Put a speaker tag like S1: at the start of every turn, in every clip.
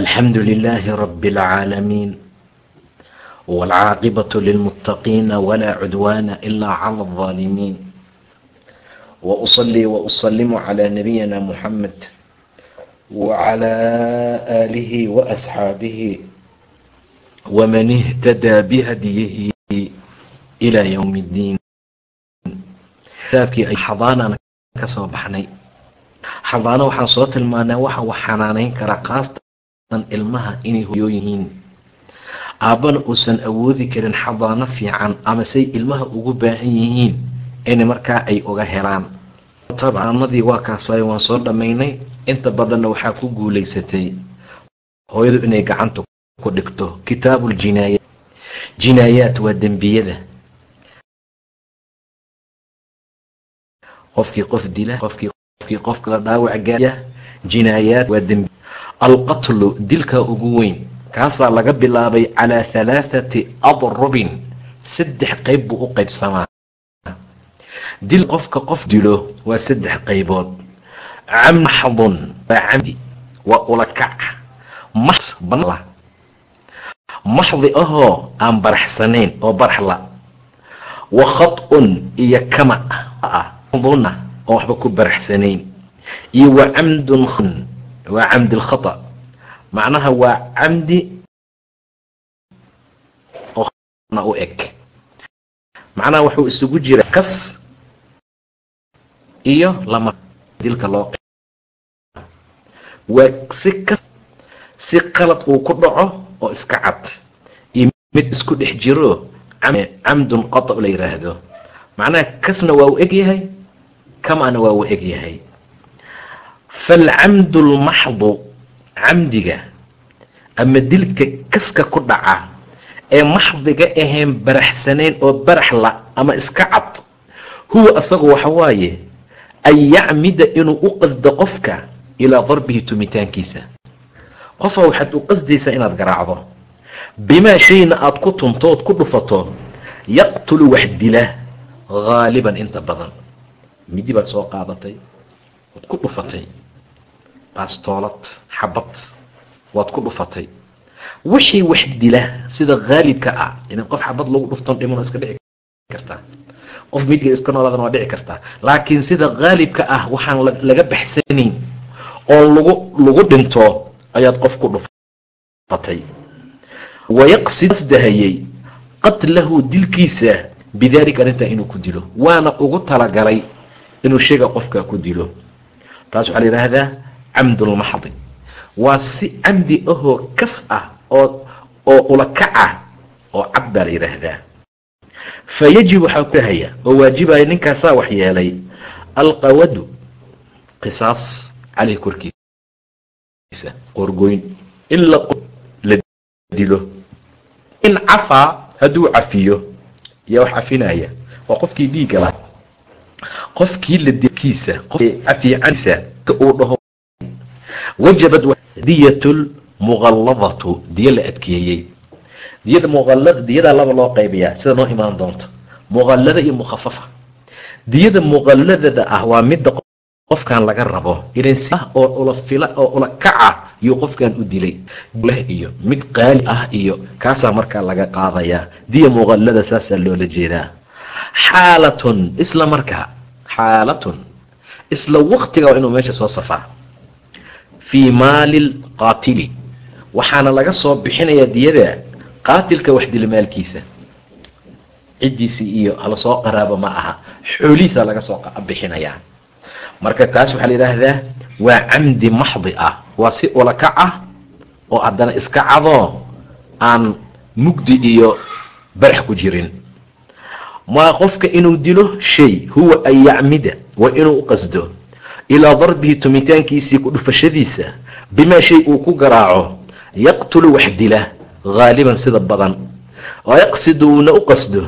S1: الحمد لله رب العالمين والعاقبة للمتقين ولا عدوان إلا على الظالمين وأصلي وأسلم على نبينا محمد وعلى آله وأصحابه ومن اهتدى بهديه إلى يوم الدين kitaabkii ay xadaanaan ka soo baxnay xadaano waxaan soo tilmaanaa waxa wax xanaanayn karaa khaasatan ilmaha inay hoyo yihiin. Aabbana uusan awoodi karin xadaano fiican ama say ilmaha ugu baahan yihiin in markaa ay uga helaan. Tabanadii waa kaasay waan soo dhammaynay inta badanna waxaa ku guulaysatay. Hooyadu inay gacanta ku dhigto kitaabu ljinaaya jinaayaat waa dembiyada. Qofkii qof dila qofkii qofkii qofka la dhaawac gaaya jinaayaat waa dembi alqatlu dilka ugu weyn. Kaasaa laga bilaabay calaa halaathati adrubin saddex qayb buu u qaybsamaa. Dil qofka qof dilo waa saddex qaybood. Maxdun waa camdi waa ulakac max banla. Maxdi ahoo aan baraxsanayn oo baraxla. Wa khat'un iyo kama ah oon waxba ku baraxsanayn. Iyo wa camdun waa camdi lkhata macnaha waa camdi u eg macnaha wuxuu isugu jira kas iyo lama dilka loo waa si kas si qalad uu ku dhaco oo iska cad. Iyo mid isku dhex jiro camdun qata la yidhaahdo macnaha kasna waa u eg yahay kamana waa u eg yahay falcamdu lmaxdu camdiga ama dilka kaska ku dhaca ee maxdiga ahayn baraxsanayn oo baraxla ama iska cad huwa asagu waxa waaye an yacmida inuu u qasdo qofka ilaa darbihi tumitaankiisa qofa waxaad u qasdaysaa inaad garaacdo bimaa shayna aad ku tuntood ku dhufato yaqtulu wax dila haaliban inta badan midi baad soo qaadatay waad ku dhufatay baastoolad xabad waad ku dhufatay. Wixii wax dila sida haalibka ah in qof xabad lagu dhufton dhiman iska dhici kartaa qof midga iska noolaadana waa dhici kartaa laakiin sida haalibka ah waxaan laga baxsanayn oo lagu lagu dhinto ayaad qof ku dhufatay. Wayaqsid qatlahu dilkiisa bidaalika arrintaa inuu ku dilo. Waana ugu talagalay inuu sheega qofka ku dilo. Taas waxaa la yidhaahdaa camdulmaxdi waa si camdi ahoo kas ah oo oo ulakac ah oo cad baa la yidhaahdaa fa yajib waxaa kudahaya oo waajibaya ninkaasaa wax yeelay alqawadu qisaas caleyh korkiisa qorgoyn in la la dilo. In cafaa hadduu cafiyo yaa wax cafinaya waa qofkii dhiigga laha qofkii la dilkiisa cafiicanisa uu dhaho wajabad diyatul muqalladatu diyo la adkeeyey diyadaa laba loo qaybiyaa sida noo imaan doonto muqallada iyo mukhafafa diyada muqalladada ah waa midda qofkan laga rabo oo ula fila oo ula kaca yuu qofkan u dilay iyo mid qaali ah iyo kaasaa markaa laga qaadayaa diya muqallada saasaa loola jeedaa xaalatun isla markaa xaalatun isla waktiga waa inuu meesha soo safaa fii maali lqaatili waxaana laga soo bixinayaa diyada qaatilka wax dila maalkiisa ciddiisii iyo halasoo qaraabo ma aha. Xoolihiisaa laga soo bixinayaa marka taas waxaa la yidhaahdaa waa camdi maxdi ah. Waa si ulakac ah oo haddana iska cadoo aan mugdi iyo barax ku jirin. Maa qofka inuu dilo shay huwa an yacmida waa inuu u qasdo ilaa darbihi tumitaankiisii ku dhufashadiisa bimaa shay uu ku garaaco yaqtulu wax dila haaliban sida badan oo yaqsidu wuuna u qasdo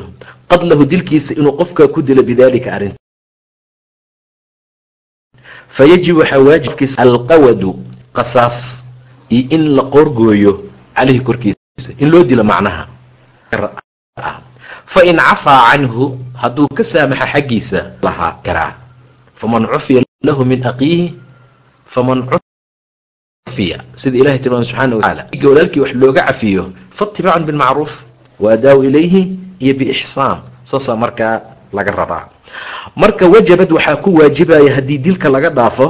S1: qadlahu dilkiisa inuu qofkaa ku dilo bidaalika arrinta fayajib waxaa waajibkiisa alqawadu qasaas iyo in la qoorgooyo caleyhi korkiisa in loo dilo macnaha fa in cafaa canhu hadduu ka saamaxa xaggiisa lahaa karaa faman cufiya lahu min aqiihi faman cufiya sida ilahay tilmaamay subxaana watacaala iga walaalkii wax looga cafiyo faatibacun bilmacruuf waadaaw ilayhi iyo biixsaan saasaa markaa laga rabaa. Marka wajabad waxaa ku waajibaya haddii dilka laga dhaafo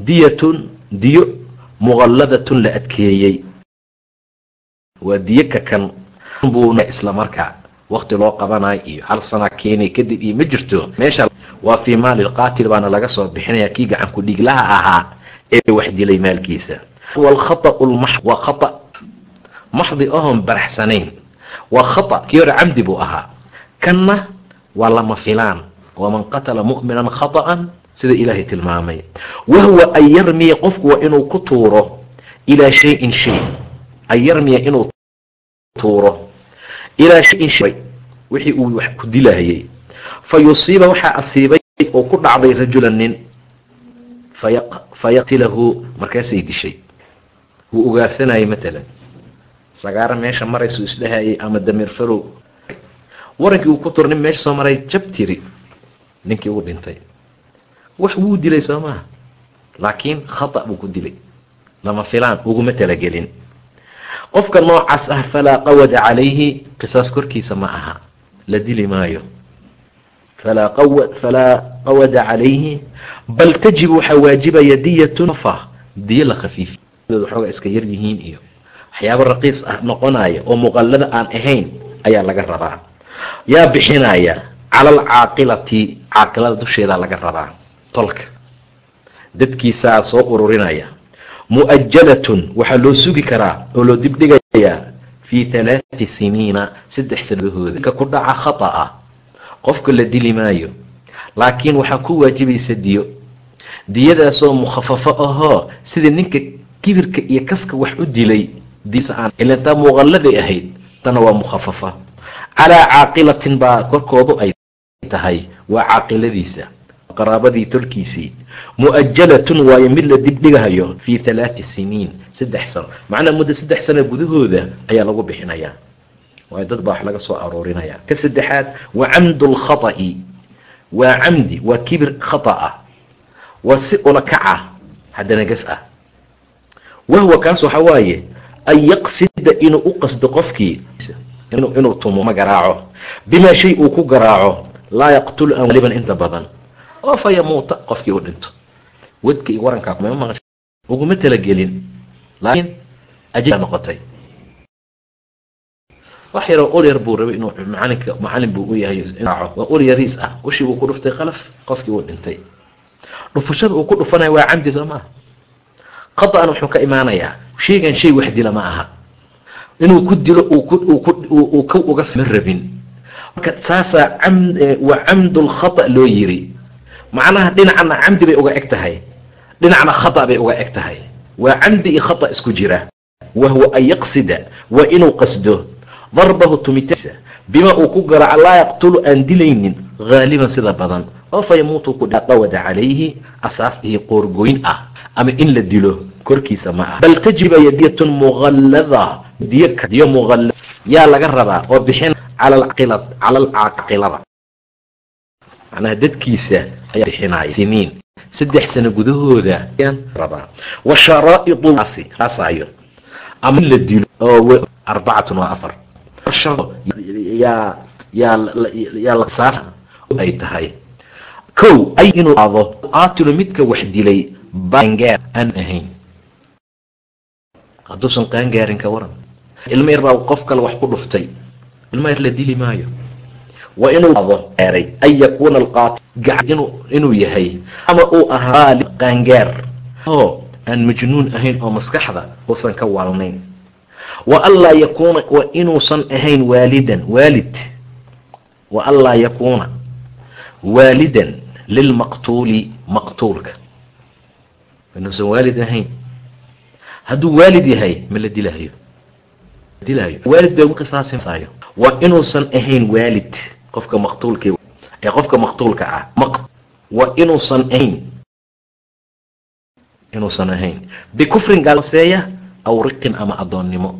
S1: diyatun diyo muqalladatun la adkeeyey. Waa diyo kakan buu isla markaa wakti loo qabanayo iyo hal sana keenay kadib iyo ma jirto. Meesha waa fii maali lqaatil baana laga soo bixinaya kii gacanku dhiglaha ahaa ee wax dilay maalkiisa. Waa khata. Maxdi oon baraxsanayn. Waa khata kii hore camdi buu ahaa. Kanna waa lama filaan. Waman qatala mu'minan khata'an sida ilaahay tilmaamay. Wahuwa an yarmiya qofku waa inuu ku tuuro ilaa shayin shay. An yarmiya inuu tuuro ilaa shayin shay. Wixii uu wax ku dilaayay fa yusiiba waxaa asiibay oo ku dhacday rajulan nin. Fayaqtilahu markaasay dishay. Wuu ugaarsanayay matalan. Sagaaro meesha maraysu isdhahayay ama dameer warankii uu ku tur nin meesha soo maray jab tiri. Ninkii uu dhintay. Wax wuu dilay soo maaha laakiin khata buu ku dilay. Lama filaan uguma talagelin qofka noocaas ah falaa qawada calayhi qisaas korkiisa ma aha. La dili maayo falaa qawada calayhi bal tajib waxaa waajibaya diyatun diyo la khafiifi waxooga iska yar yihiin iyo waxyaabo raqiis ah noqonaya oo muqallada aan ahayn ayaa laga rabaa yaa bixinaya cala alcaaqilati caaqilada dusheedaa laga rabaa tolka dadkiisaa soo ururinaya mu'ajalatun waxaa loo sugi karaa oo loo dibdhigayaa fii halaati siniina saddex sanadahooda ka ku dhaca khata'a qofka la dili maayo laakiin waxaa ku waajibaysa diyo. Diyadaasoo mukhafafo ahoo sida ninka kibirka iyo kaska wax u dilay ilantaa muqalladay ahayd tana waa mukhafafa calaa caaqilatin baa korkoodu ay tahay waa caaqiladiisa qaraabadii tolkiisii. Mu'ajalatun waayo mid la dibdhigahayo fii halaati siniin saddex sano. Macnaa muddo saddex sano gudahooda ayaa lagu bixinayaa waayo dad baa wax laga soo aroorinaya ka saddexaad wa camdu lkhata'i waa camdi waa kibir khata ah. Waa si ula kaca haddana gaf ah. Wahwa kaas waxa waaye an yaqsida inuu u qasdo qofkii inuu ma garaaco. Bimaa shay uu ku garaaco laa yaqtulu an inta badan. Oo fa qofkii u dhinto. Wadka iyo warankaa uguma talagelin laakiin ajaa wax yaroo ol yar buu rabay inuu macalinka macalin buu u yahay raaco waa ol yariis ah. Ushii buu ku dhuftay qalaf qofkii uu dhintay. Dhufashada uu ku dhufanaya waa camdi soo maaha qada'an wuxuu ka imaanayaa shaygan shay wax dila ma aha. Inuu ku dilo uu ka uga ma rabin. Marka saasaa waa camdulkhata loo yiri. Macnaha dhinacna camdi bay uga eg tahay. Dhinacna khata bay uga eg tahay. Waa camdi iyo khata isku jira. Wahwa an yaqsida waa inuu qasdo darbahu tumitaisa bima uu ku garaaco laa yaqtulu aan dilaynin haaliban sida badan. Oo fa yamuutu calayhi asaasihii qoorgoyn ah. Ama in la dilo korkiisa ma ah. Bal tajiba yadiyatun muqallada diyo muqallada yaa laga rabaa oo bixin cala alcaaqilada macnaha dadkiisa ayaa bixinaya siniin. Saddex sano gudahooda ayaan rabaa. Wa sharaa'iduasi kaasayo ama in la dilo oo arbacatun waa afar ay tahay. Kow ay inuu aado qaatilu midka wax dilay baangaar aan ahayn. Hadduusan qaangaarin ka waran. Ilmo yar baa qof kale wax ku dhuftay. Ilmo yar la dili maayo. Waa inuu aado eeray an yakuuna alqaatil gacan inuu yahay ama uu ahaa qaangaar. Oo aan majnuun ahayn oo maskaxda uusan ka waalnayn wa anlaa yakuuna wa inuusan ahayn waalidan waalid. Wa anlaa yakuuna waalidan lilmaqtuuli maqtuulka. Inuusan waalid ahayn. Hadduu waalid yahay ma la dilahayo dilaayo. Waalid bay ugu qisaasimaayo waa inuusan ahayn waalid qofka maqtuulka ee qofka maqtuulka ah. Waa inuusan ahayn. Inuusan ahayn. Bikufrin gaalseeya aw riqin ama adoonnimo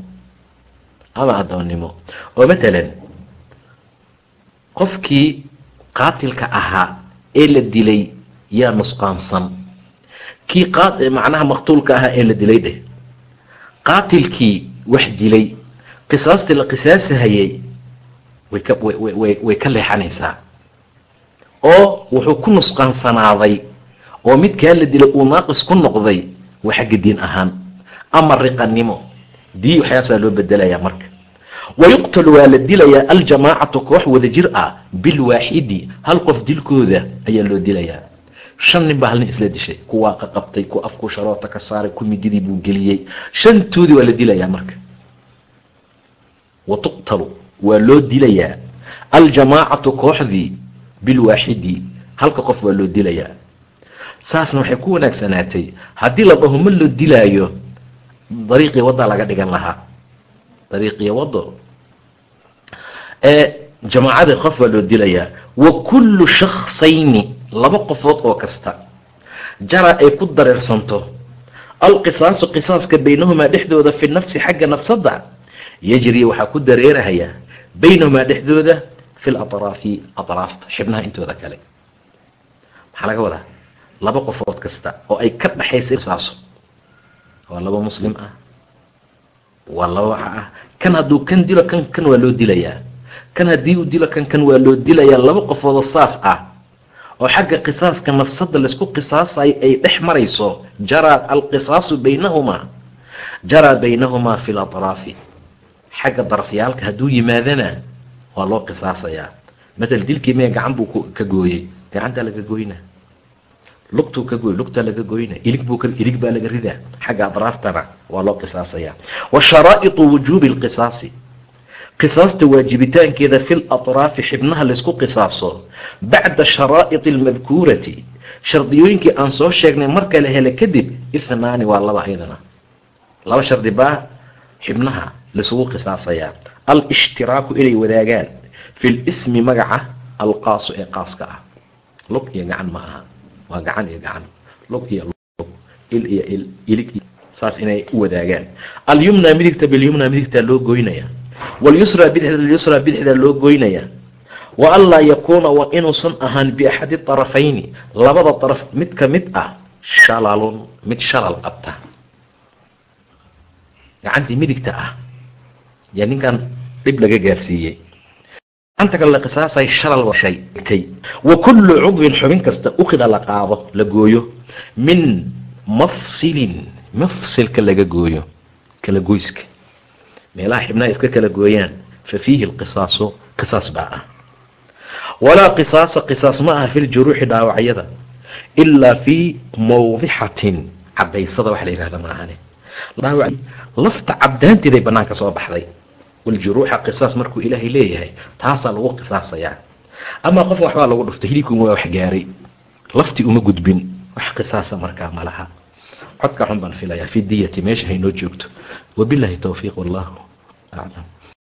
S1: ama addoonnimo. Oo matalan qofkii qaatilka ahaa ee la dilay yaa nusqaansan. Kii macnaha maqtuulka ahaa ee la dilay dheh. Qaatilkii wax dilay qisaastii la qisaasahayay way ka leexanaysaa. Oo wuxuu ku nusqaansanaaday oo midkaa la dilay uu naaqis ku noqday waa xagga diin ahaan ama riqanimo. Dii waxyaasaa loo bedelayaa marka. Wayuqtalu waa la dilayaa aljamaacatu koox wada jir ah bilwaaxidi hal qof dilkooda ayaa loo dilayaa. Shan nin baa hal nin isla dishay kuwaa qaqabtay ku afku sharoota ka saaray ku mididii buu geliyey. Shantoodii waa la dilayaa marka. Wa waa loo dilayaa aljamaacatu kooxdii bilwaaxidi halka qof waa loo dilayaa. Saasna waxay ku wanaagsanaatay haddii la dhaho ma loo dilaayo dariiqii waddaa laga dhigan lahaa. Dariiqiyo waddo. Ee jamaacada qof waa loo dilayaa wa kullu shaksayni laba qofood oo kasta jara ay ku dareersanto alqisaasu qisaaska baynahumaa dhexdooda fi nafsi xagga nafsadda yajri waxaa ku dareerahayaa baynahumaa dhexdooda fi latraafi atraafta xibnaha intooda kale. Maxaa laga wadaa? Laba qofood kasta oo ay ka dhexaysa qisaaso waa laba muslim ah. Waa laba waxa ah. Kan hadduu kan dilo kan kan waa loo dilayaa kan haddii uu dilo kan kan waa loo dilayaa laba qofoodoo saas ah oo xagga qisaaska nafsadda laysku qisaasayo ay dhex marayso. Jaraa alqisaasu baynahumaa jaraa baynahumaa fi latraafi xagga darafyaalka hadduu yimaadana waa loo qisaasayaa. Matal dilkii mee gacan buu ka gooyey. Gacantaa laga goynaa lugtuu ka goy lugtaa laga goyna ilig baa laga ridaa. Xagga adraaftana waa loo qisaasaya. Wa sharaa'iu wujuubi lqisaasi qisaasta waajibitaankeeda fi latraafi xibnaha laysku qisaaso bacda sharaa'iti lmadkuurati shardiyooyinkii aan soo sheegnay marka la hele kadib ithnaani waa laba aydana laba shardi baa xibnaha laysugu qisaasayaa alishtiraaku inay wadaagaan fi lismi magaca alqaasu ee qaaska ah. Lug iyo gacan ma aha waa gacan iyo gacan. Lug iyo lug il iyo il ilig saas inay u wadaagaan. Alyumna midigta bilyumna midigtaa loo goynaya. Walyusra bidixda bilyusra bidixdaa loo goynaya. Wa anlaa yakuuna waa inuusan ahaan biaxadi طarafayni labada daraf mid ka mid ah shalalun mid shalal qabta. Gacantii midigta ah yaa ninkan dhib laga gaarsiiyey kale la qisaasay shalal tay wa kullu cudwin xubin kasta ukhida la qaado la gooyo. Min mafsilin mafsilka laga gooyo kala goyska. Meelaha xibnaha iska kala gooyaan fa fiihi lqisaasu qisaas baa ah. Walaa qisaasa qisaas ma aha fi ljuruuxi dhaawacyada ilaa fii mawdixatin cadaysada wax la yihahda maahane dhaawac lafta cabdaanteeday banaanka soo baxday waljuruuxa qisaas markuu ilaahay leeyahay taasaa lagu qisaasayaa. Amaa qofka waxbaa lagu dhuftay hilibkun waa wax gaaray laftii uma gudbin wax qisaasa markaa ma laha. Codka xun baan filayaa fi diyati meesha haynoo joogto. Wabilaahi towfiiq wallahu aclam